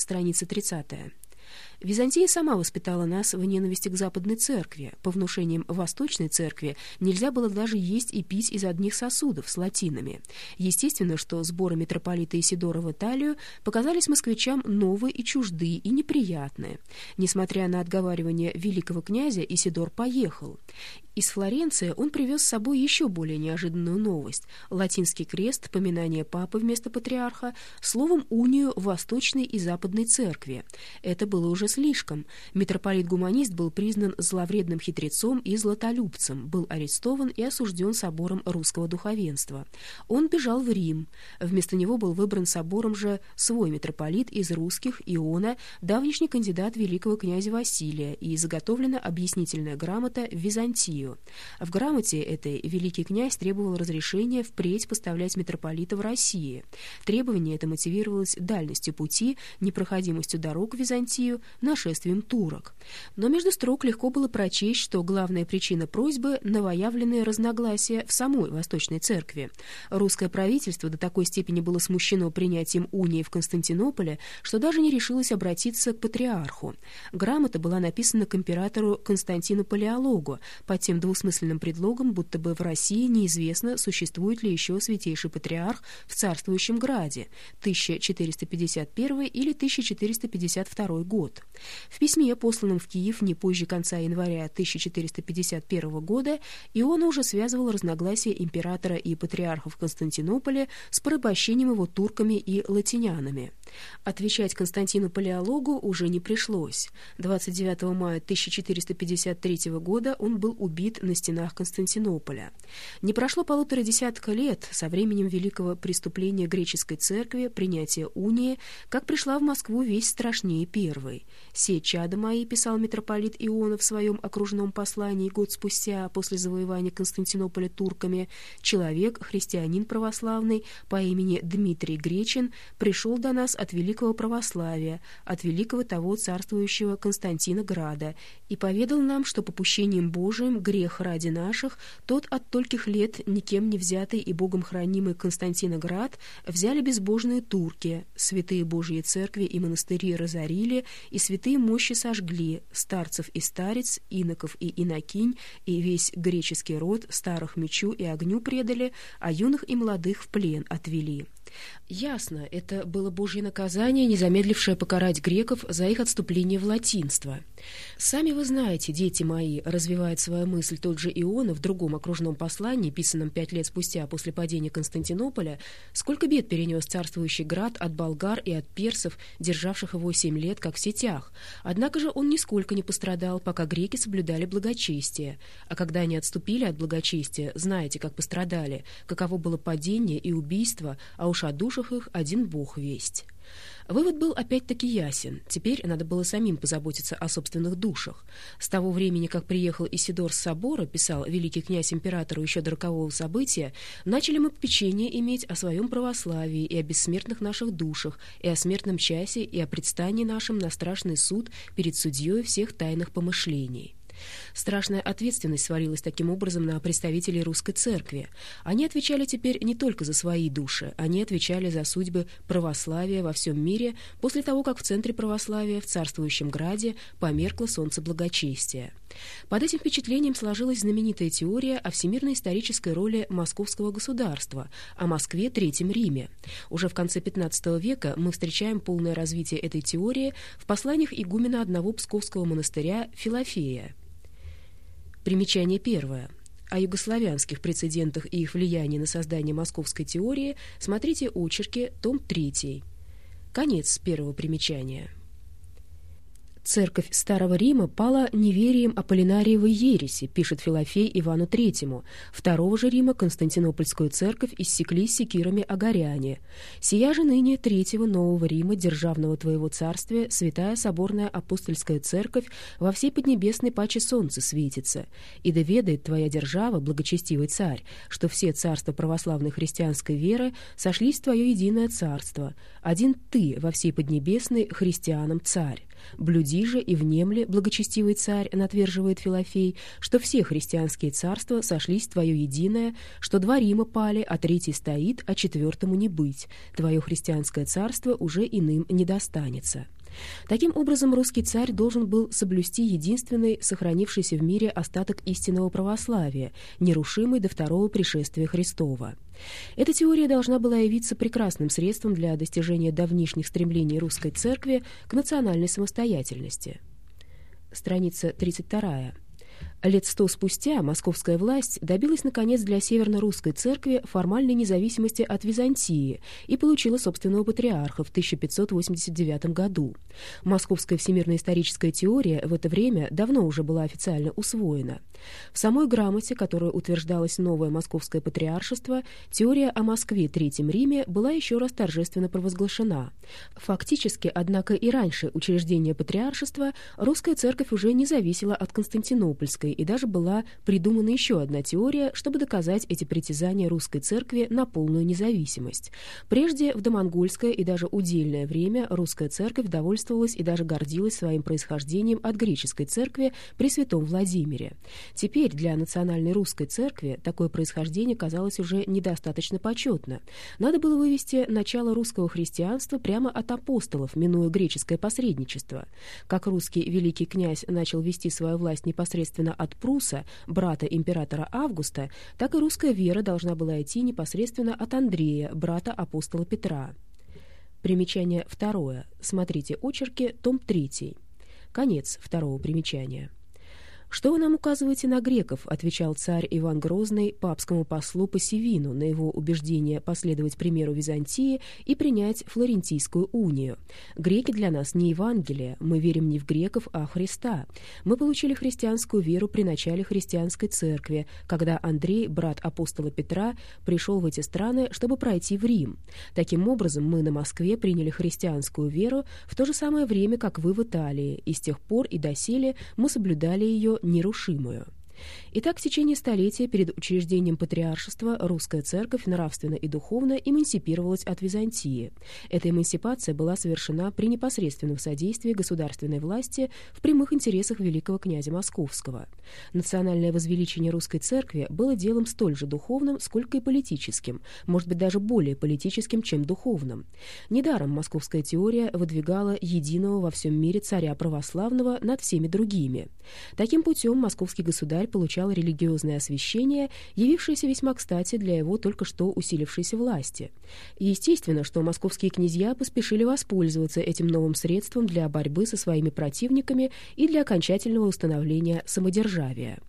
страница 30. Византия сама воспитала нас в ненависти к Западной Церкви. По внушениям Восточной Церкви нельзя было даже есть и пить из одних сосудов с латинами. Естественно, что сборы митрополита Исидора в Италию показались москвичам новые и чуждые, и неприятные. Несмотря на отговаривание великого князя, Исидор поехал. Из Флоренции он привез с собой еще более неожиданную новость — латинский крест, поминание папы вместо патриарха, словом, унию Восточной и Западной Церкви. Это было уже слишком. Митрополит-гуманист был признан зловредным хитрецом и златолюбцем, был арестован и осужден собором русского духовенства. Он бежал в Рим. Вместо него был выбран собором же свой митрополит из русских, Иона, давнишний кандидат великого князя Василия, и заготовлена объяснительная грамота в Византию. В грамоте этой великий князь требовал разрешения впредь поставлять митрополита в России. Требование это мотивировалось дальностью пути, непроходимостью дорог в Византию, нашествием турок. Но между строк легко было прочесть, что главная причина просьбы — новоявленные разногласия в самой Восточной Церкви. Русское правительство до такой степени было смущено принятием унии в Константинополе, что даже не решилось обратиться к патриарху. Грамота была написана к императору Константину Палеологу под тем двусмысленным предлогом, будто бы в России неизвестно, существует ли еще Святейший Патриарх в Царствующем Граде 1451 или 1452 год. В письме, посланном в Киев не позже конца января 1451 года, Иона уже связывал разногласия императора и патриархов Константинополя с порабощением его турками и латинянами. Отвечать Константину Палеологу уже не пришлось. 29 мая 1453 года он был убит на стенах Константинополя. Не прошло полутора десятка лет со временем великого преступления греческой церкви, принятия унии, как пришла в Москву весь страшнее первой. «Се чада мои», — писал митрополит Иона в своем окружном послании год спустя после завоевания Константинополя турками, человек, христианин православный по имени Дмитрий Гречин, пришел до нас от великого православия, от великого того царствующего Константина Града, и поведал нам, что попущением Божиим грех ради наших, тот от тольких лет никем не взятый и Богом хранимый Константиноград взяли безбожные турки, святые Божьи церкви и монастыри разорили, и святые мощи сожгли, старцев и старец, иноков и инокинь, и весь греческий род старых мечу и огню предали, а юных и молодых в плен отвели. Ясно, это было Божье наказание, не замедлившее покарать греков за их отступление в латинство. «Сами вы знаете, дети мои», — развивает свою мысль тот же Иона в другом окружном послании, писанном пять лет спустя после падения Константинополя, сколько бед перенес царствующий град от болгар и от персов, державших его семь лет, как в сетях. Однако же он нисколько не пострадал, пока греки соблюдали благочестие. А когда они отступили от благочестия, знаете, как пострадали, каково было падение и убийство, а уж о душах их один бог весть. Вывод был опять-таки ясен. Теперь надо было самим позаботиться о собственных душах. С того времени, как приехал Исидор с собора, писал великий князь императору еще до рокового события, начали мы попечение иметь о своем православии и о бессмертных наших душах, и о смертном часе, и о предстании нашем на страшный суд перед судьей всех тайных помышлений. Страшная ответственность свалилась таким образом на представителей русской церкви. Они отвечали теперь не только за свои души, они отвечали за судьбы православия во всем мире после того, как в центре православия, в царствующем граде, померкло солнце благочестия. Под этим впечатлением сложилась знаменитая теория о всемирной исторической роли московского государства, о Москве Третьем Риме. Уже в конце XV века мы встречаем полное развитие этой теории в посланиях игумена одного псковского монастыря Филофея. Примечание первое. О югославянских прецедентах и их влиянии на создание московской теории смотрите очерки, том 3. Конец первого примечания. Церковь Старого Рима пала неверием Аполлинариевой ереси, пишет Филофей Ивану Третьему. Второго же Рима Константинопольскую церковь иссекли секирами огоряне. Сия же ныне Третьего Нового Рима, державного твоего царствия, Святая Соборная Апостольская Церковь во всей Поднебесной паче солнце светится. И доведает твоя держава, благочестивый царь, что все царства православной христианской веры сошлись в твое единое царство. Один ты во всей Поднебесной христианам царь. «Блюди же и внемли, благочестивый царь», — натверживает Филофей, «что все христианские царства сошлись твое единое, что два Рима пали, а третий стоит, а четвертому не быть. Твое христианское царство уже иным не достанется». Таким образом, русский царь должен был соблюсти единственный сохранившийся в мире остаток истинного православия, нерушимый до второго пришествия Христова. Эта теория должна была явиться прекрасным средством для достижения давнишних стремлений русской церкви к национальной самостоятельности. Страница 32. Лет сто спустя московская власть добилась, наконец, для Северно-Русской церкви формальной независимости от Византии и получила собственного патриарха в 1589 году. Московская всемирная историческая теория в это время давно уже была официально усвоена. В самой грамоте, которой утверждалось новое московское патриаршество, теория о Москве Третьем Риме была еще раз торжественно провозглашена. Фактически, однако, и раньше учреждения патриаршества русская церковь уже не зависела от Константинопольской, Монгольской, и даже была придумана еще одна теория, чтобы доказать эти притязания русской церкви на полную независимость. Прежде, в домонгольское и даже удельное время русская церковь довольствовалась и даже гордилась своим происхождением от греческой церкви при святом Владимире. Теперь для национальной русской церкви такое происхождение казалось уже недостаточно почетно. Надо было вывести начало русского христианства прямо от апостолов, минуя греческое посредничество. Как русский великий князь начал вести свою власть непосредственно от Пруса, брата императора Августа, так и русская вера должна была идти непосредственно от Андрея, брата апостола Петра. Примечание второе. Смотрите очерки, том 3. Конец второго примечания. «Что вы нам указываете на греков?» — отвечал царь Иван Грозный папскому послу Пассивину на его убеждение последовать примеру Византии и принять Флорентийскую унию. «Греки для нас не Евангелие, мы верим не в греков, а в Христа. Мы получили христианскую веру при начале христианской церкви, когда Андрей, брат апостола Петра, пришел в эти страны, чтобы пройти в Рим. Таким образом, мы на Москве приняли христианскую веру в то же самое время, как вы в Италии, и с тех пор и доселе мы соблюдали ее нерушимую. Итак, в течение столетия перед учреждением патриаршества русская церковь нравственно и духовно эмансипировалась от Византии. Эта эмансипация была совершена при непосредственном содействии государственной власти в прямых интересах великого князя Московского. Национальное возвеличение русской церкви было делом столь же духовным, сколько и политическим, может быть, даже более политическим, чем духовным. Недаром московская теория выдвигала единого во всем мире царя православного над всеми другими. Таким путем московский государь получал религиозное освящение, явившееся весьма кстати для его только что усилившейся власти. Естественно, что московские князья поспешили воспользоваться этим новым средством для борьбы со своими противниками и для окончательного установления самодержавия.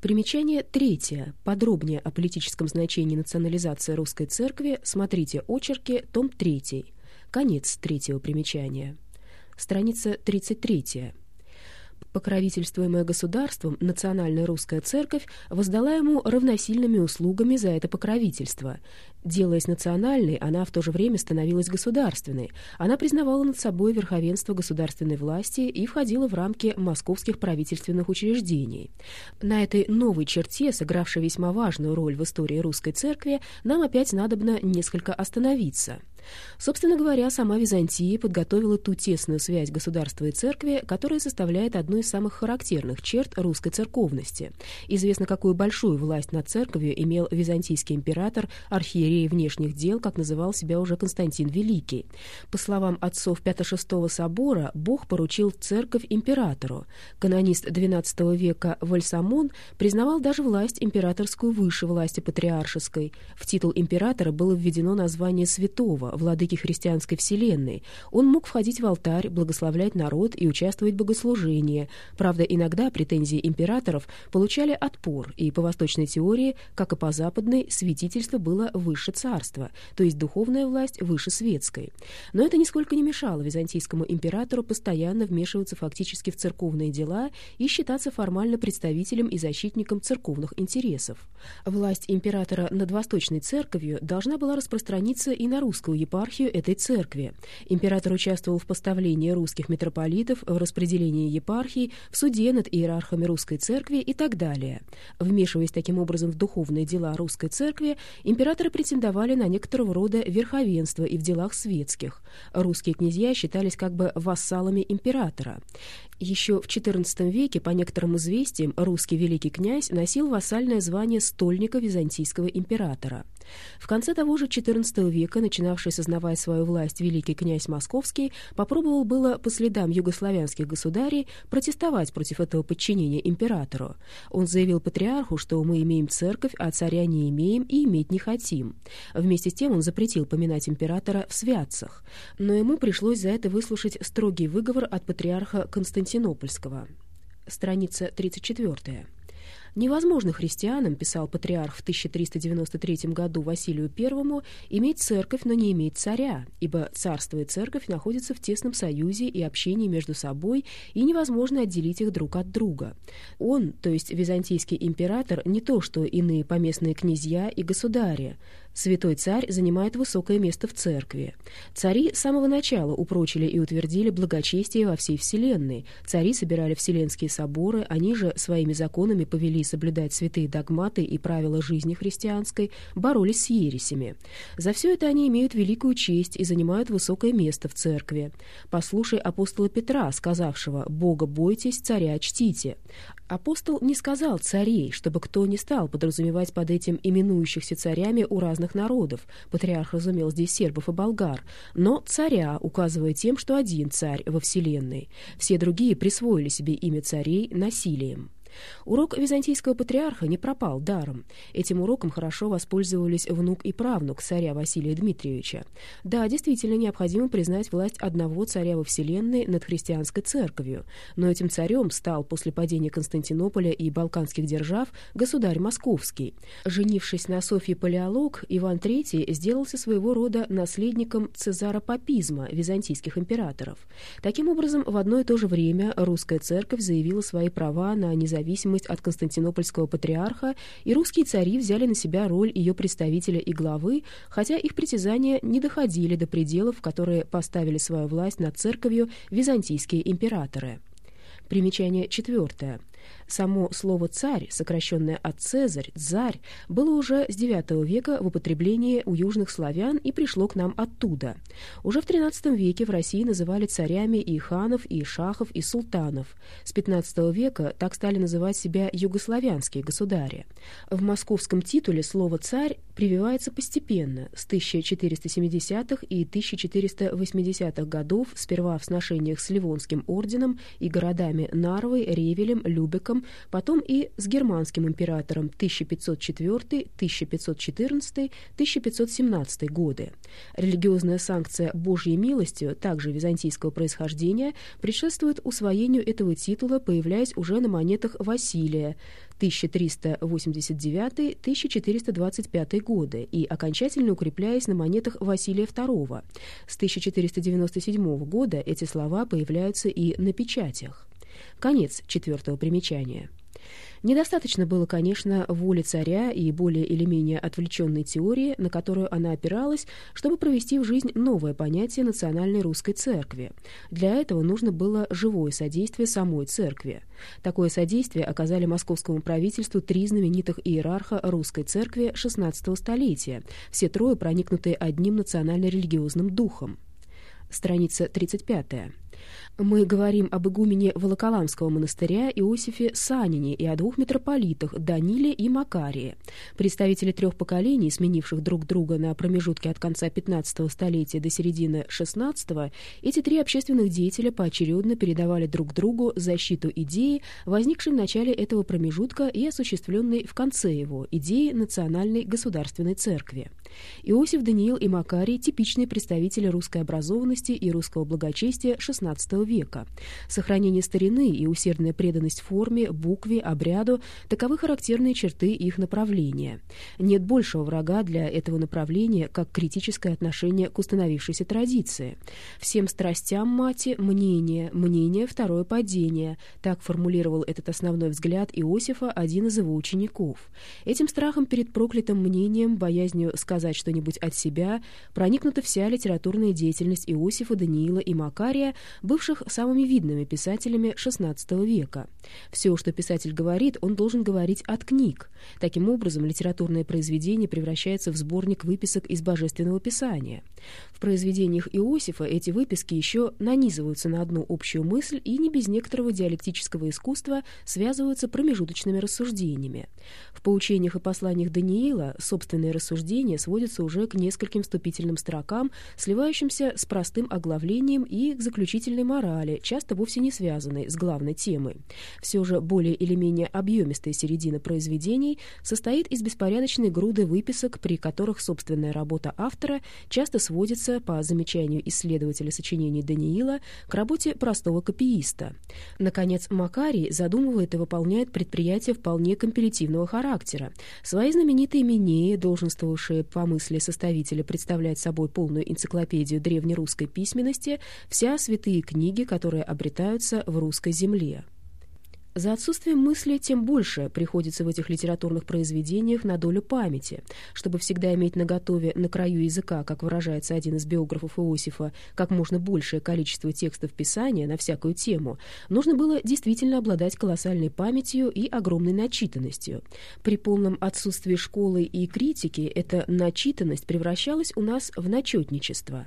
Примечание третье. Подробнее о политическом значении национализации русской церкви смотрите очерки, том 3. Конец третьего примечания. Страница 33 покровительствуемая государством, Национальная русская церковь воздала ему равносильными услугами за это покровительство. Делаясь национальной, она в то же время становилась государственной. Она признавала над собой верховенство государственной власти и входила в рамки московских правительственных учреждений. На этой новой черте, сыгравшей весьма важную роль в истории русской церкви, нам опять надобно несколько остановиться. Собственно говоря, сама Византия подготовила ту тесную связь государства и церкви, которая составляет одну из самых характерных черт русской церковности. Известно, какую большую власть над церковью имел византийский император, архиерей внешних дел, как называл себя уже Константин Великий. По словам отцов Пято-VI собора, Бог поручил церковь императору. Канонист XII века Вальсамон признавал даже власть императорскую выше власти патриаршеской. В титул императора было введено название святого, владыки христианской вселенной. Он мог входить в алтарь, благословлять народ и участвовать в богослужении. Правда, иногда претензии императоров получали отпор, и по восточной теории, как и по западной, святительство было выше царства, то есть духовная власть выше светской. Но это нисколько не мешало византийскому императору постоянно вмешиваться фактически в церковные дела и считаться формально представителем и защитником церковных интересов. Власть императора над Восточной церковью должна была распространиться и на русскую епархию этой церкви. Император участвовал в поставлении русских митрополитов, в распределении епархии Макарий в суде над иерархами русской церкви и так далее. Вмешиваясь таким образом в духовные дела русской церкви, императоры претендовали на некоторого рода верховенство и в делах светских. Русские князья считались как бы вассалами императора. Еще в XIV веке, по некоторым известиям, русский великий князь носил вассальное звание стольника византийского императора. В конце того же XIV века, начинавший сознавать свою власть великий князь Московский, попробовал было по следам югославянских государей протестовать против этого подчинения императору. Он заявил патриарху, что мы имеем церковь, а царя не имеем и иметь не хотим. Вместе с тем он запретил поминать императора в святцах. Но ему пришлось за это выслушать строгий выговор от патриарха Константинопольского. Страница 34. Невозможно христианам, писал патриарх в 1393 году Василию I, иметь церковь, но не иметь царя, ибо царство и церковь находятся в тесном союзе и общении между собой, и невозможно отделить их друг от друга. Он, то есть византийский император, не то что иные поместные князья и государи, Святой царь занимает высокое место в церкви. Цари с самого начала упрочили и утвердили благочестие во всей вселенной. Цари собирали вселенские соборы, они же своими законами повели соблюдать святые догматы и правила жизни христианской, боролись с ересями. За все это они имеют великую честь и занимают высокое место в церкви. Послушай апостола Петра, сказавшего «Бога бойтесь, царя чтите». Апостол не сказал «царей», чтобы кто не стал подразумевать под этим именующихся царями у разных народов, патриарх разумел здесь сербов и болгар, но царя, указывая тем, что один царь во Вселенной. Все другие присвоили себе имя царей насилием. Урок византийского патриарха не пропал даром. Этим уроком хорошо воспользовались внук и правнук царя Василия Дмитриевича. Да, действительно необходимо признать власть одного царя во Вселенной над христианской церковью, но этим царем стал после падения Константинополя и балканских держав государь Московский. Женившись на Софье Палеолог, Иван III сделался своего рода наследником цезара папизма византийских императоров. Таким образом, в одно и то же время русская церковь заявила свои права на независимость зависимость от константинопольского патриарха, и русские цари взяли на себя роль ее представителя и главы, хотя их притязания не доходили до пределов, которые поставили свою власть над церковью византийские императоры. Примечание четвертое. Само слово «царь», сокращенное от «цезарь», «царь», было уже с IX века в употреблении у южных славян и пришло к нам оттуда. Уже в XIII веке в России называли царями и ханов, и шахов, и султанов. С XV века так стали называть себя югославянские государи. В московском титуле слово «царь» прививается постепенно, с 1470-х и 1480-х годов, сперва в сношениях с Ливонским орденом и городами Нарвой, Ревелем, Любеком, Георгом, потом и с германским императором 1504, 1514, 1517 годы. Религиозная санкция Божьей милостью, также византийского происхождения, предшествует усвоению этого титула, появляясь уже на монетах Василия 1389-1425 годы и окончательно укрепляясь на монетах Василия II. С 1497 года эти слова появляются и на печатях. Конец четвертого примечания. Недостаточно было, конечно, воли царя и более или менее отвлеченной теории, на которую она опиралась, чтобы провести в жизнь новое понятие национальной русской церкви. Для этого нужно было живое содействие самой церкви. Такое содействие оказали московскому правительству три знаменитых иерарха русской церкви XVI столетия, все трое проникнутые одним национально-религиозным духом. Страница 35. Мы говорим об игумене Волоколамского монастыря Иосифе Санине и о двух митрополитах Даниле и Макарии. Представители трех поколений, сменивших друг друга на промежутке от конца XV столетия до середины XVI, эти три общественных деятеля поочередно передавали друг другу защиту идеи, возникшей в начале этого промежутка и осуществленной в конце его, идеи национальной государственной церкви. Иосиф, Даниил и Макарий – типичные представители русской образованности и русского благочестия XVI века. Сохранение старины и усердная преданность форме, букве, обряду – таковы характерные черты их направления. Нет большего врага для этого направления, как критическое отношение к установившейся традиции. Всем страстям мати – мнение, мнение – второе падение. Так формулировал этот основной взгляд Иосифа один из его учеников. Этим страхом перед проклятым мнением, боязнью сказать что-нибудь от себя, проникнута вся литературная деятельность Иосифа, Даниила и Макария, бывших самыми видными писателями XVI века. Все, что писатель говорит, он должен говорить от книг. Таким образом, литературное произведение превращается в сборник выписок из Божественного Писания. В произведениях Иосифа эти выписки еще нанизываются на одну общую мысль и не без некоторого диалектического искусства связываются промежуточными рассуждениями. В поучениях и посланиях Даниила собственные рассуждения сводятся уже к нескольким вступительным строкам, сливающимся с простым оглавлением и к заключительной морали, часто вовсе не связанной с главной темой. Все же более или менее объемистая середина произведений состоит из беспорядочной груды выписок, при которых собственная работа автора часто сводится, по замечанию исследователя сочинений Даниила, к работе простого копииста. Наконец, Макарий задумывает и выполняет предприятия вполне компилятивного характера. Свои знаменитые Минеи, долженствовавшие по мысли составителя представлять собой полную энциклопедию древнерусской письменности, вся святые книги, которые обретаются в русской земле. За отсутствием мысли тем больше приходится в этих литературных произведениях на долю памяти. Чтобы всегда иметь наготове на краю языка, как выражается один из биографов Иосифа, как можно большее количество текстов Писания на всякую тему, нужно было действительно обладать колоссальной памятью и огромной начитанностью. При полном отсутствии школы и критики эта начитанность превращалась у нас в начетничество.